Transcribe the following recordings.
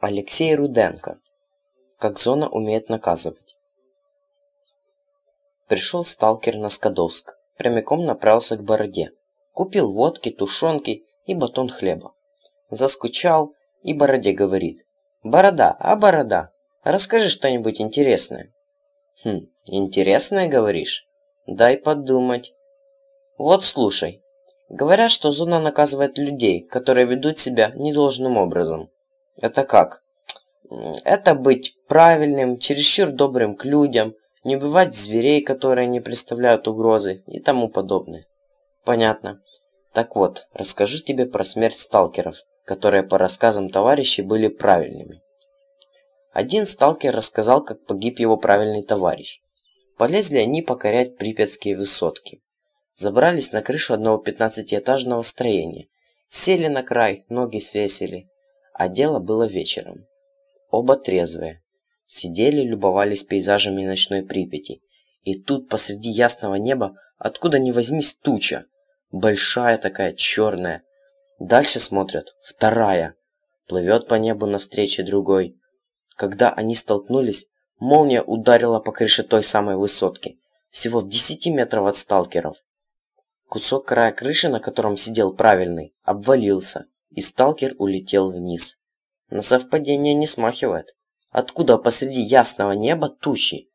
Алексей Руденко. Как зона умеет наказывать. Пришел сталкер на Скадовск. Прямиком направился к Бороде. Купил водки, тушенки и батон хлеба. Заскучал и Бороде говорит. «Борода, а Борода, расскажи что-нибудь интересное». «Хм, интересное, говоришь? Дай подумать». «Вот слушай. Говорят, что зона наказывает людей, которые ведут себя недолжным образом. Это как? Это быть правильным, чересчур добрым к людям, не убивать зверей, которые не представляют угрозы и тому подобное. Понятно. Так вот, расскажу тебе про смерть сталкеров, которые по рассказам товарищей были правильными. Один сталкер рассказал, как погиб его правильный товарищ. Полезли они покорять припятские высотки. Забрались на крышу одного пятнадцатиэтажного строения. Сели на край, ноги свесили а дело было вечером. Оба трезвые. Сидели, любовались пейзажами ночной Припяти. И тут посреди ясного неба, откуда ни возьмись туча. Большая такая, черная. Дальше смотрят, вторая. Плывет по небу навстречу другой. Когда они столкнулись, молния ударила по крыше той самой высотки. Всего в десяти метров от сталкеров. Кусок края крыши, на котором сидел правильный, обвалился и сталкер улетел вниз. На совпадение не смахивает. Откуда посреди ясного неба тучи?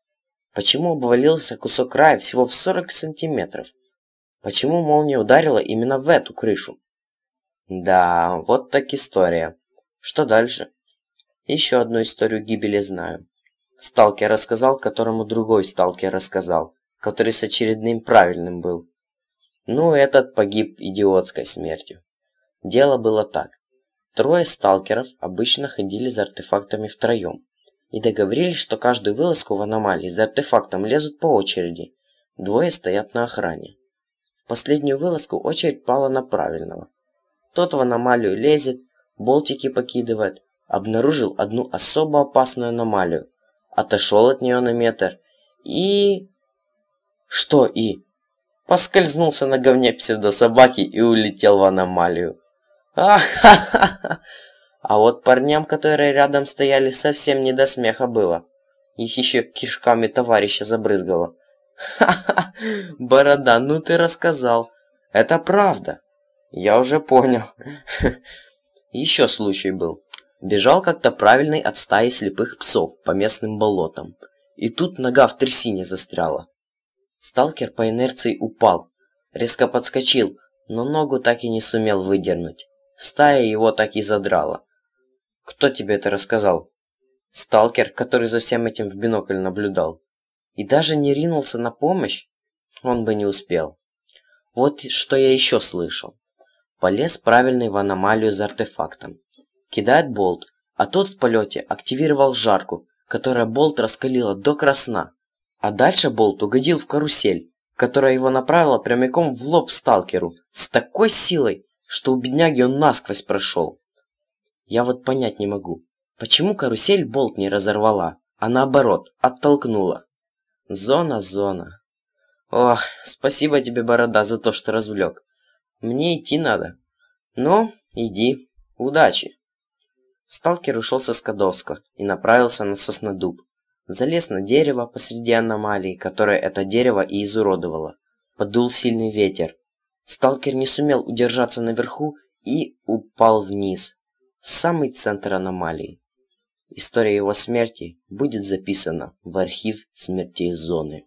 Почему обвалился кусок края всего в 40 сантиметров? Почему молния ударила именно в эту крышу? Да, вот так история. Что дальше? Еще одну историю гибели знаю. Сталкер рассказал, которому другой сталкер рассказал, который с очередным правильным был. Ну, этот погиб идиотской смертью. Дело было так. Трое сталкеров обычно ходили за артефактами втроем и договорились, что каждую вылазку в аномалии за артефактом лезут по очереди. Двое стоят на охране. В последнюю вылазку очередь пала на правильного. Тот в аномалию лезет, болтики покидывает, обнаружил одну особо опасную аномалию, отошел от нее на метр и... Что и? Поскользнулся на говне псевдособаки и улетел в аномалию. А вот парням, которые рядом стояли, совсем не до смеха было. Их еще кишками товарища забрызгало. Ха-ха, борода, ну ты рассказал. Это правда. Я уже понял. Еще случай был. Бежал как-то правильный от стаи слепых псов по местным болотам. И тут нога в трясине застряла. Сталкер по инерции упал. Резко подскочил, но ногу так и не сумел выдернуть. Стая его так и задрала. Кто тебе это рассказал? Сталкер, который за всем этим в бинокль наблюдал. И даже не ринулся на помощь? Он бы не успел. Вот что я еще слышал. Полез правильный в аномалию за артефактом. Кидает болт, а тот в полете активировал жарку, которая болт раскалила до красна. А дальше болт угодил в карусель, которая его направила прямиком в лоб сталкеру с такой силой, что у бедняги он насквозь прошел. Я вот понять не могу, почему карусель болт не разорвала, а наоборот, оттолкнула. Зона, зона. Ох, спасибо тебе, Борода, за то, что развлек. Мне идти надо. Ну, иди. Удачи. Сталкер ушел со Скадовска и направился на Соснодуб. Залез на дерево посреди аномалии, которое это дерево и изуродовало. Подул сильный ветер, Сталкер не сумел удержаться наверху и упал вниз, в самый центр аномалии. История его смерти будет записана в архив смертей зоны.